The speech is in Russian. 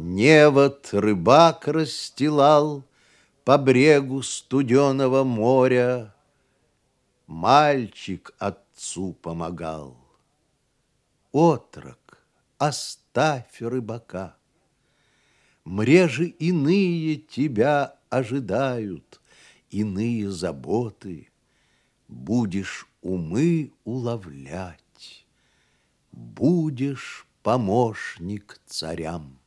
Невод рыбак расстилал По брегу студеного моря, Мальчик отцу помогал. Отрок, оставь рыбака, Мрежи иные тебя ожидают, Иные заботы, Будешь умы уловлять, Будешь помощник царям.